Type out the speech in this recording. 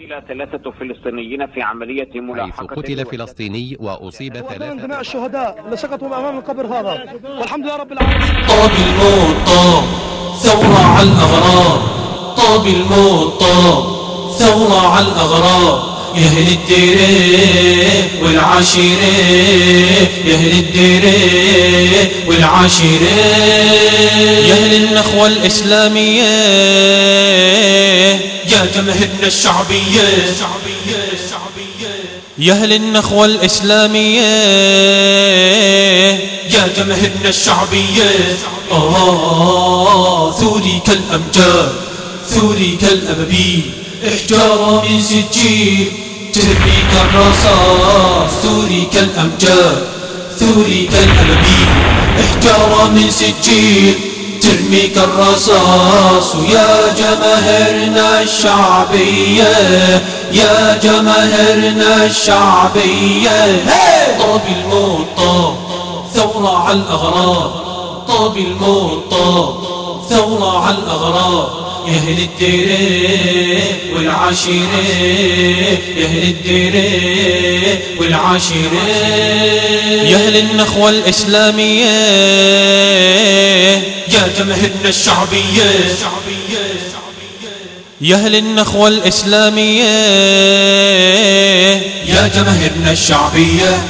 قتل ثلاثة فلسطينيين في عملية حيث ملاحقة قتل فلسطيني وأصيب ثلاثة. جميع الشهداء اللي سقطوا أمام القبر هذا. والحمد لله رب العالمين. طاب الموت طاب ثورة على الأغرار طاب الموت طاب ثورة على الأغرار يا أهل الديرة والعشيرة يا أهل الديرة والعشيرة يا أهل النخوة الإسلامية يا جماهيرنا الشعبية. يا أهل النخوة الإسلامية. يا جماهيرنا الشعبية. آه ثوري كالأمجاد ثوري كالأبابيل إحجار من سجيل. ترمي كالرصاص ثوري كالأمجاد ثوري كالأبابيل إحجار من سجيل. ترمي كالرصاص ويا جماهيرنا الشعبية يا جماهيرنا الشعبية. طاب الموت طاب ثورة على الأغرار طاب الموت طاب ثورة على الأغرار والعشيرة يا أهل الديرة والعشيرة يا أهل النخوة الإسلامية يا جماهيرنا الشعبية. يا أهل النخوة الإسلامية يا جماهيرنا الشعبية.